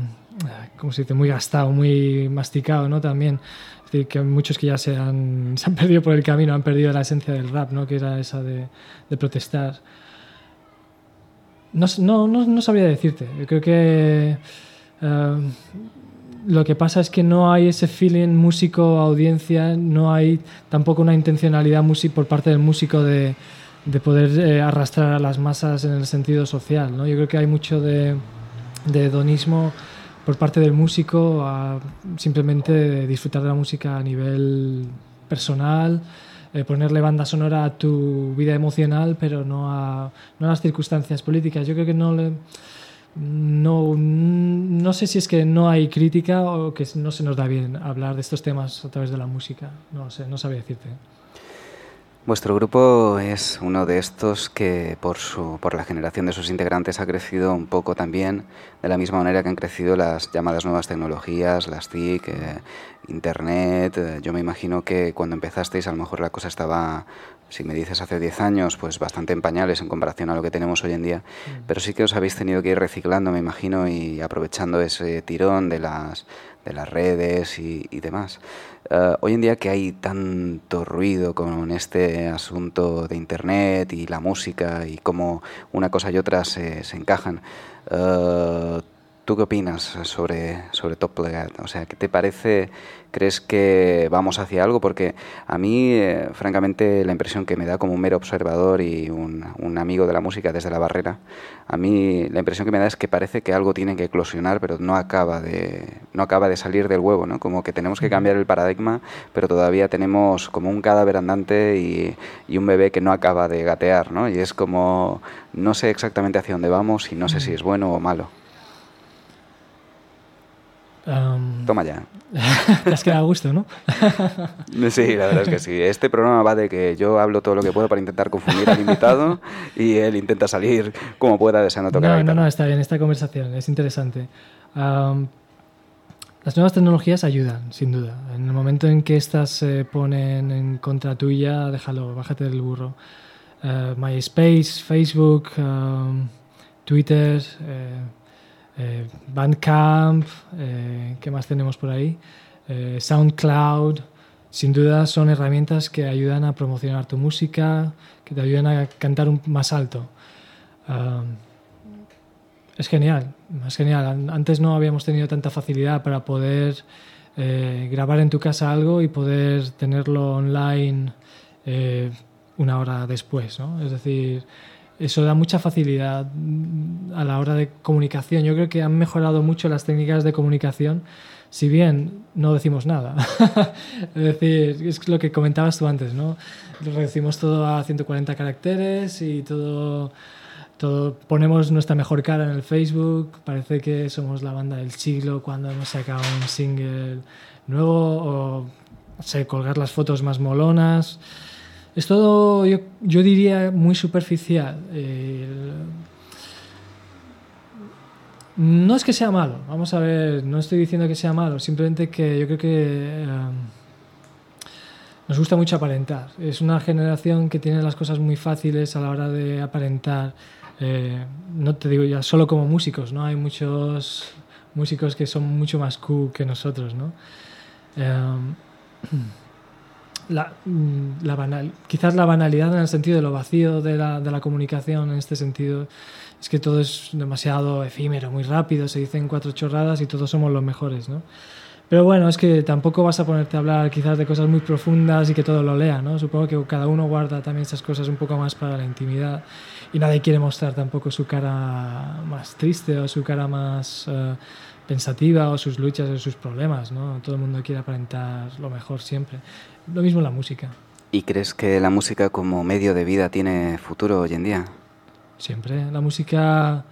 ¿cómo se dice? Muy gastado, muy masticado, ¿no? También. Es decir, que muchos que ya se han, se han perdido por el camino, han perdido la esencia del rap, ¿no? Que era esa de, protestar. No, no, no, no sabría decirte. Yo creo que eh, lo que pasa es que no hay ese feeling músico-audiencia, no hay tampoco una intencionalidad por parte del músico de, de poder eh, arrastrar a las masas en el sentido social. ¿no? Yo creo que hay mucho de, de hedonismo por parte del músico a simplemente disfrutar de la música a nivel personal, eh, ponerle banda sonora a tu vida emocional, pero no a, no a las circunstancias políticas. Yo creo que no le, no, no sé si es que no hay crítica o que no se nos da bien hablar de estos temas a través de la música. No sé, no sabría decirte. Vuestro grupo es uno de estos que por, su, por la generación de sus integrantes ha crecido un poco también de la misma manera que han crecido las llamadas nuevas tecnologías, las TIC, eh, Internet. Eh, yo me imagino que cuando empezasteis a lo mejor la cosa estaba, si me dices hace 10 años, pues bastante en pañales en comparación a lo que tenemos hoy en día. Pero sí que os habéis tenido que ir reciclando, me imagino, y aprovechando ese tirón de las, de las redes y, y demás. Eh, hoy en día que hay tanto ruido con este asunto de Internet y la música y cómo una cosa y otra se, encajan, eh, ¿tú qué opinas sobre, sobre Top Plegat? O sea, ¿qué te parece? ¿Crees que vamos hacia algo? Porque a mí, eh, francamente, la impresión que me da como un mero observador y un, un amigo de la música desde la barrera, a mí la impresión que me da es que parece que algo tiene que eclosionar, pero no acaba de, no acaba de salir del huevo, ¿no? Como que tenemos que cambiar el paradigma, pero todavía tenemos como un cadáver andante y, y un bebé que no acaba de gatear, ¿no? Y es como, no sé exactamente hacia dónde vamos y no sé si es bueno o malo. Um, Toma ya. te has quedado a gusto, ¿no? Sí, la verdad es que sí. Este programa va de que yo hablo todo lo que puedo para intentar confundir al invitado y él intenta salir como pueda deseando tocar la No, no, no, está bien, esta conversación es interesante. Las nuevas tecnologías ayudan, sin duda. En el momento en que estas se ponen en contra tuya, déjalo, bájate del burro. Eh, MySpace, Facebook, Twitter, eh, eh, Bandcamp, eh, ¿qué más tenemos por ahí? Eh, SoundCloud, sin duda son herramientas que ayudan a promocionar tu música, que te ayudan a cantar más alto. Es genial, es genial. An- Antes no habíamos tenido tanta facilidad para poder grabar en tu casa algo y poder tenerlo online una hora después, ¿no? Es decir, eso da mucha facilidad mm, a la hora de comunicación. Yo creo que han mejorado mucho las técnicas de comunicación, si bien no decimos nada. es decir, es lo que comentabas tú antes, ¿no? Reducimos todo a 140 caracteres y todo, todo ponemos nuestra mejor cara en el Facebook. Parece que somos la banda del siglo cuando hemos sacado un single nuevo o sé, colgar las fotos más molonas. Es todo, yo, yo diría, muy superficial. Eh, no es que sea malo, vamos a ver, no estoy diciendo que sea malo, simplemente que yo creo que eh, nos gusta mucho aparentar. Es una generación que tiene las cosas muy fáciles a la hora de aparentar. Eh, no te digo ya solo como músicos, ¿no? Hay muchos músicos que son mucho más cool que nosotros, ¿no? la, mm, la banal, quizás la banalidad en el sentido de lo vacío de la, de la comunicación en este sentido es que todo es demasiado efímero, muy rápido, se dicen cuatro chorradas y todos somos los mejores, ¿no? Pero bueno, es que tampoco vas a ponerte a hablar quizás de cosas muy profundas y que todo lo lea, ¿no? Supongo que cada uno guarda también esas cosas un poco más para la intimidad y nadie quiere mostrar tampoco su cara más triste o su cara más uh, pensativa o sus luchas o sus problemas, ¿no? Todo el mundo quiere aparentar lo mejor siempre. Lo mismo la música. ¿Y crees que la música como medio de vida tiene futuro hoy en día? Siempre. La música,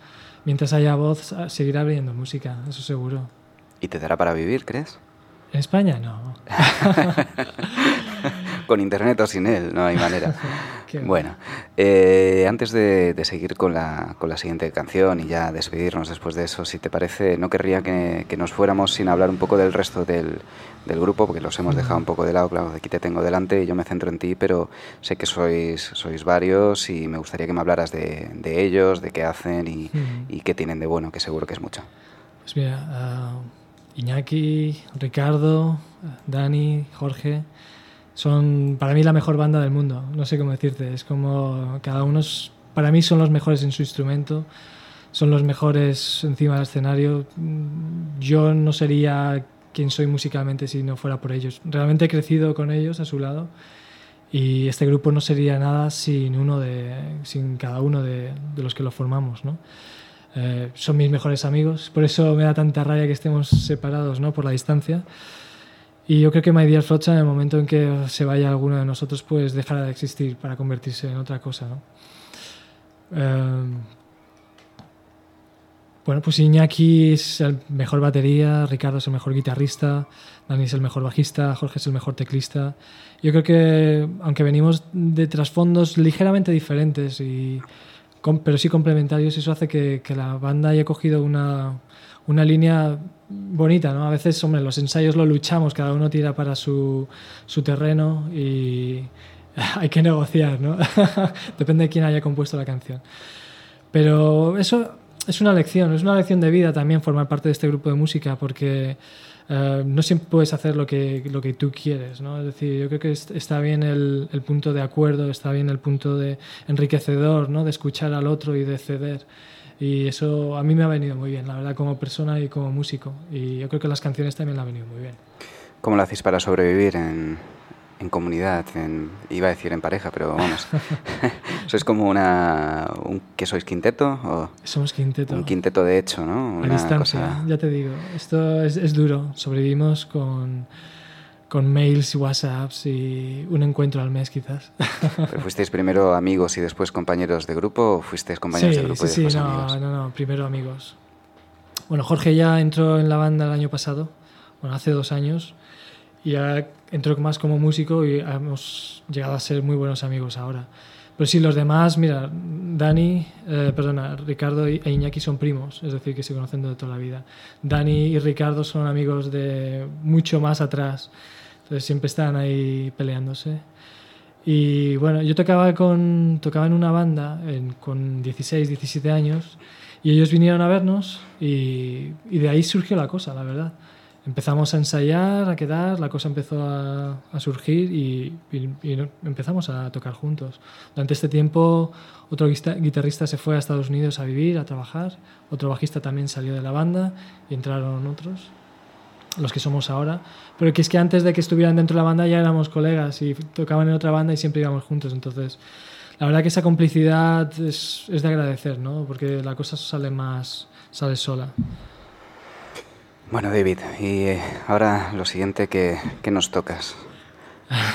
mientras haya voz, seguirá habiendo música, eso seguro. ¿Y te dará para vivir, crees? En España no. con internet o sin él, no hay manera. bueno, eh, antes de, de, seguir con la, con la siguiente canción y ya despedirnos después de eso, si te parece, no querría que, que nos fuéramos sin hablar un poco del resto del, del, grupo, porque los hemos dejado un poco de lado, claro, aquí te tengo delante y yo me centro en ti, pero sé que sois, sois varios y me gustaría que me hablaras de, de ellos, de qué hacen y, mm. y, qué tienen de bueno, que seguro que es mucho. Pues mira, uh, Iñaki, Ricardo, Dani, Jorge son para mí la mejor banda del mundo. No sé cómo decirte. Es como cada uno, es, para mí son los mejores en su instrumento, son los mejores encima del escenario. Yo no sería quien soy musicalmente si no fuera por ellos. Realmente he crecido con ellos a su lado y este grupo no sería nada sin uno de, sin cada uno de, de los que lo formamos, ¿no? Eh, son mis mejores amigos, por eso me da tanta rabia que estemos separados, ¿no? Por la distancia. Y yo creo que My Dear Flocha, en el momento en que se vaya alguno de nosotros, pues dejará de existir para convertirse en otra cosa, ¿no? Eh, bueno, pues Iñaki es el mejor batería, Ricardo es el mejor guitarrista, Dani es el mejor bajista, Jorge es el mejor teclista. Yo creo que, aunque venimos de trasfondos ligeramente diferentes, y, pero sí complementarios, eso hace que, que la banda haya cogido una, una línea bonita, ¿no? A veces, hombre, los ensayos lo luchamos, cada uno tira para su, su terreno y hay que negociar, ¿no? Depende de quién haya compuesto la canción. Pero eso es una lección, es una lección de vida también formar parte de este grupo de música, porque uh, no siempre puedes hacer lo que, lo que tú quieres, ¿no? Es decir, yo creo que está bien el, el, punto de acuerdo, está bien el punto de enriquecedor, ¿no? De escuchar al otro y de ceder. Y eso a mí me ha venido muy bien, la verdad, como persona y como músico. Y yo creo que las canciones también le han venido muy bien. ¿Cómo lo hacéis para sobrevivir en, en comunidad? En, iba a decir en pareja, pero vamos. ¿Sois como una. Un, ¿Qué sois? ¿Quinteto? O Somos quinteto. Un quinteto de hecho, ¿no? Una a distancia, cosa... ya te digo. Esto es, es duro. Sobrevivimos con con mails y whatsapps y un encuentro al mes quizás. ¿Pero fuisteis primero amigos y después compañeros de grupo o fuisteis compañeros sí, de grupo sí, y sí, no, amigos? no, no, primero amigos. Bueno, Jorge ya entró en la banda el año pasado, bueno, hace dos años, y ya entró más como músico y hemos llegado a ser muy buenos amigos ahora. Pero sí, los demás, mira, Dani, eh, perdona, Ricardo e Iñaki son primos, es decir, que se conocen de toda la vida. Dani y Ricardo son amigos de mucho más atrás, entonces siempre están ahí peleándose. Y bueno, yo tocaba, con, tocaba en una banda con 16, 17 años y ellos vinieron a vernos y, y de ahí surgió la cosa, la verdad empezamos a ensayar, a quedar, la cosa empezó a, a surgir y, y, empezamos a tocar juntos. Durante este tiempo otro guitarrista se fue a Estados Unidos a vivir, a trabajar, otro bajista también salió de la banda y entraron otros, los que somos ahora, pero que es que antes de que estuvieran dentro de la banda ya éramos colegas y tocaban en otra banda y siempre íbamos juntos, entonces la verdad que esa complicidad es, es de agradecer, ¿no? porque la cosa sale más, sale sola. Bueno, David, y eh, ahora lo siguiente que, que nos tocas.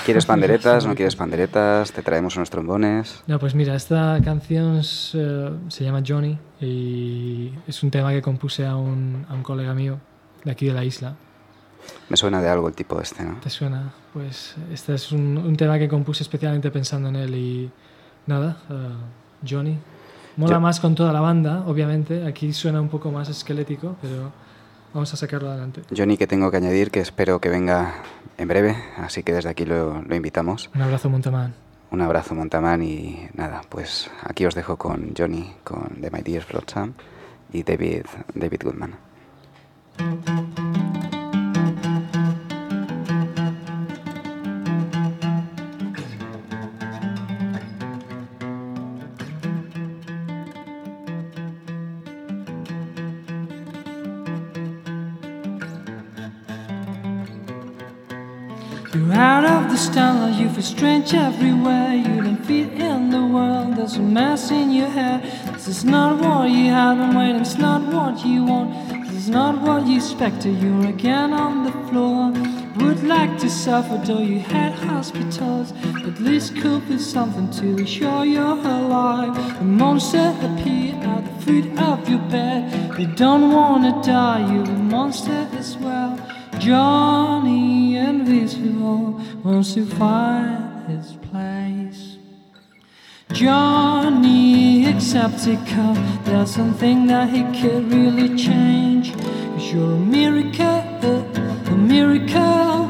¿Quieres panderetas? ¿No quieres panderetas? ¿Te traemos unos trombones? No, pues mira, esta canción es, eh, se llama Johnny y es un tema que compuse a un, a un colega mío de aquí de la isla. Me suena de algo el tipo este, ¿no? ¿Te suena? Pues este es un, un tema que compuse especialmente pensando en él y nada, eh, Johnny. Mola Yo- más con toda la banda, obviamente. Aquí suena un poco más esquelético, pero vamos a sacarlo adelante. Johnny, que tengo que añadir que espero que venga en breve, así que desde aquí lo, lo invitamos. Un abrazo, Montamán. Un abrazo, Montamán, y nada, pues aquí os dejo con Johnny, con The My Dear Flotsam y David, David Goodman. Standard, you feel strange everywhere. You don't fit in the world, there's a mess in your head. This is not what you have been waiting, it's not what you want. This is not what you expected, you're again on the floor. Would like to suffer, though you had hospitals. At least could be something to show you're alive. The monster appear at the foot of your bed. You don't wanna die, you're a monster as well. Johnny Invisible wants to find his place. Johnny Acceptica, there's something that he could really change. Cause you're a miracle, a miracle,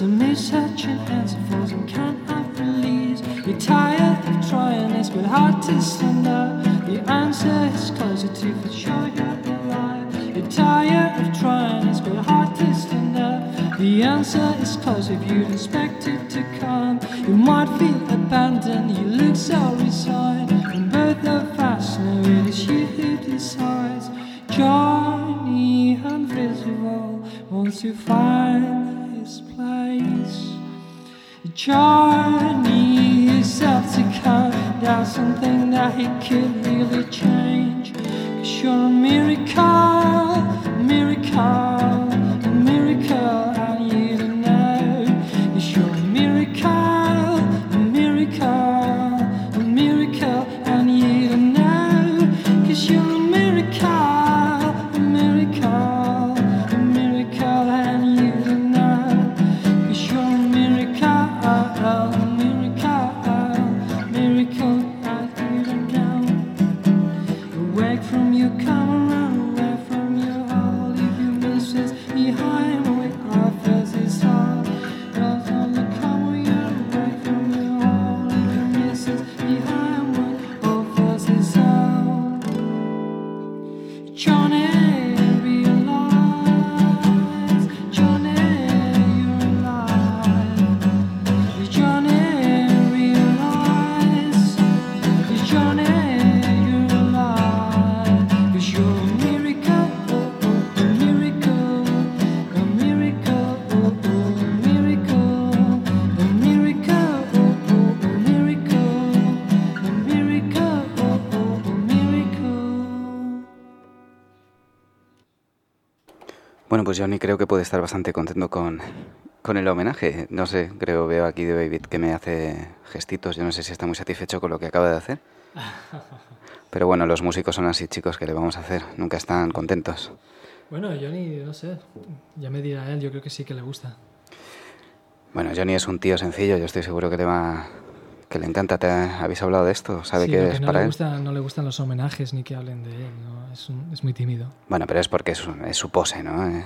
Some such an answer for some kind of release. You're tired of trying, it's been hard to stand up. The answer is closer to for sure you're alive. You're tired of trying, it's been hard to stand up. The answer is close if you'd expect it to come. You might feel abandoned, you look so resigned. And both of us know it is you who decides. Johnny Invisible wants to find. Johnny up to cut down something that he could really change. Cause you're a miracle, miracle, pues Johnny creo que puede estar bastante contento con, con el homenaje. No sé, creo, veo aquí de David que me hace gestitos. Yo no sé si está muy satisfecho con lo que acaba de hacer. Pero bueno, los músicos son así, chicos, que le vamos a hacer? Nunca están contentos. Bueno, Johnny, no sé, ya me dirá él, yo creo que sí que le gusta. Bueno, Johnny es un tío sencillo, yo estoy seguro que le va que le encanta. ¿Te habéis hablado de esto? ¿Sabe Sí, lo es no para le él? no le gustan los homenajes ni que hablen de él, ¿no? es, un- es muy tímido. Bueno, pero es porque es su pose, ¿no? Es,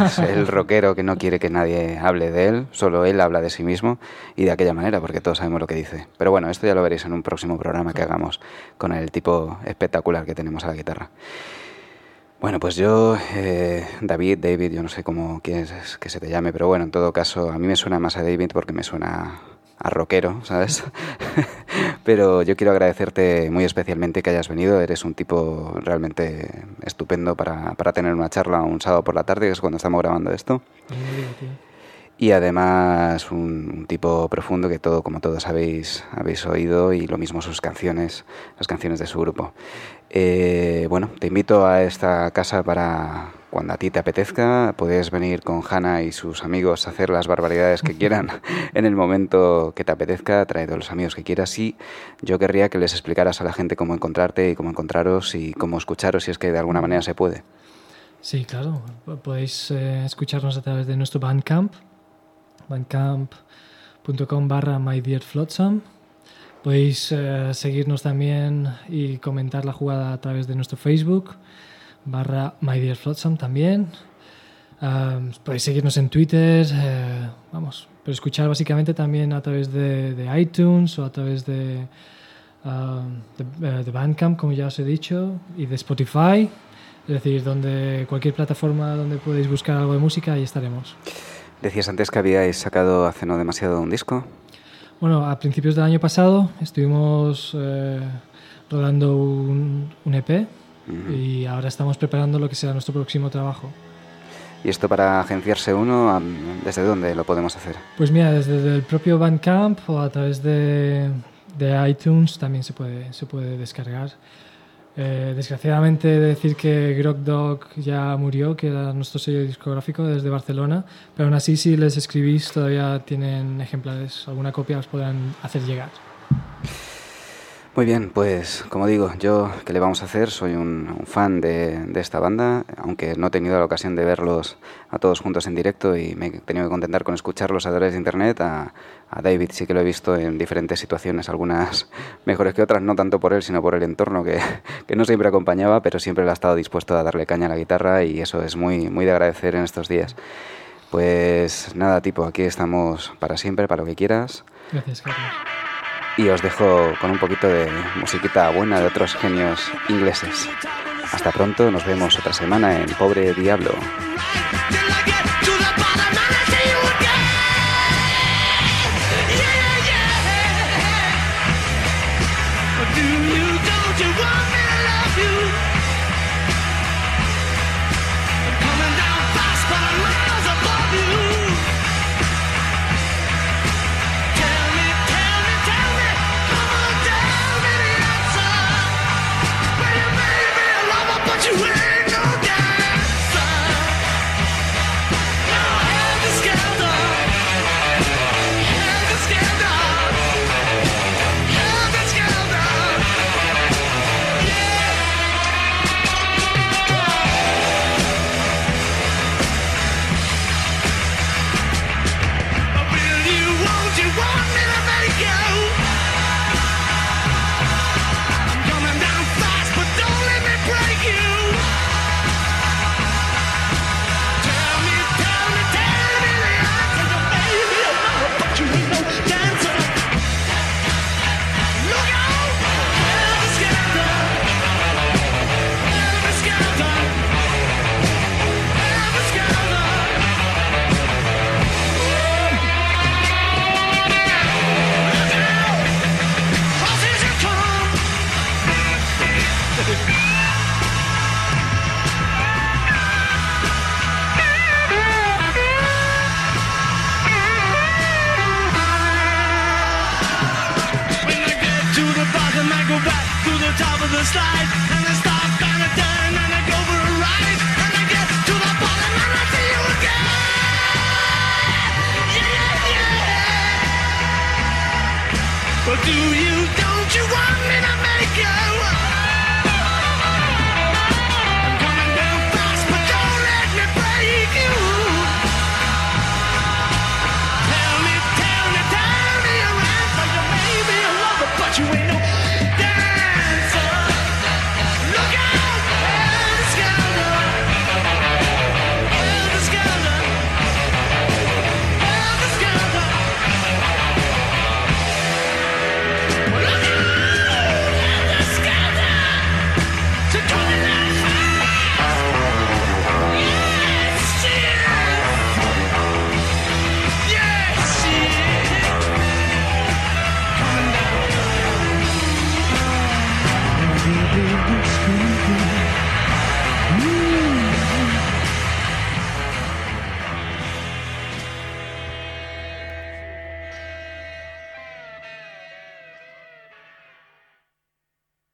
es el rockero que no quiere que nadie hable de él, solo él habla de sí mismo y de aquella manera, porque todos sabemos lo que dice. Pero bueno, esto ya lo veréis en un próximo programa que hagamos con el tipo espectacular que tenemos a la guitarra. Bueno, pues yo, eh, David, David, yo no sé cómo quieres que se te llame, pero bueno, en todo caso, a mí me suena más a David porque me suena a rockero, ¿sabes? Pero yo quiero agradecerte muy especialmente que hayas venido. Eres un tipo realmente estupendo para, para tener una charla un sábado por la tarde, que es cuando estamos grabando esto. Y además un, un, tipo profundo que todo, como todos habéis, habéis oído, y lo mismo sus canciones, las canciones de su grupo. Eh, bueno, te invito a esta casa para cuando a ti te apetezca. Puedes venir con Hanna y sus amigos a hacer las barbaridades que quieran en el momento que te apetezca. Trae todos los amigos que quieras. Y yo querría que les explicaras a la gente cómo encontrarte y cómo encontraros y cómo escucharos si es que de alguna manera se puede. Sí, claro. Podéis eh, escucharnos a través de nuestro Bandcamp, bandcamp.com barra My Dear Flotsam. Podéis eh, seguirnos también y comentar la jugada a través de nuestro Facebook, barra My Dear Flotsam también. Podéis seguirnos en Twitter, eh, vamos, pero escuchar básicamente también a través de, de iTunes o a través de, uh, de, de, Bandcamp, como ya os he dicho, y de Spotify, es decir, donde cualquier plataforma donde podéis buscar algo de música, ahí estaremos. Decías antes que habíais sacado hace no demasiado un disco. Bueno, a principios del año pasado estuvimos eh, rodando un, un EP uh -huh. y ahora estamos preparando lo que será nuestro próximo trabajo. ¿Y esto para agenciarse uno, desde dónde lo podemos hacer? Pues mira, desde el propio Bandcamp o a través de, de iTunes también se puede, se puede descargar. Eh, desgraciadamente decir que Grog Dog ya murió, que era nuestro sello discográfico desde Barcelona, pero aún así si les escribís todavía tienen ejemplares, alguna copia os podrán hacer llegar. Muy bien, pues como digo, yo, ¿qué le vamos a hacer? Soy un, un fan de, de, esta banda, aunque no he tenido la ocasión de verlos a todos juntos en directo y me he tenido que contentar con escucharlos a través de internet. A, a David sí que lo he visto en diferentes situaciones, algunas mejores que otras, no tanto por él, sino por el entorno que, que no siempre acompañaba, pero siempre le ha estado dispuesto a darle caña a la guitarra y eso es muy, muy de agradecer en estos días. Pues nada, tipo, aquí estamos para siempre, para lo que quieras. Gracias, Carlos. Y os dejo con un poquito de musiquita buena de otros genios ingleses. Hasta pronto, nos vemos otra semana en Pobre Diablo.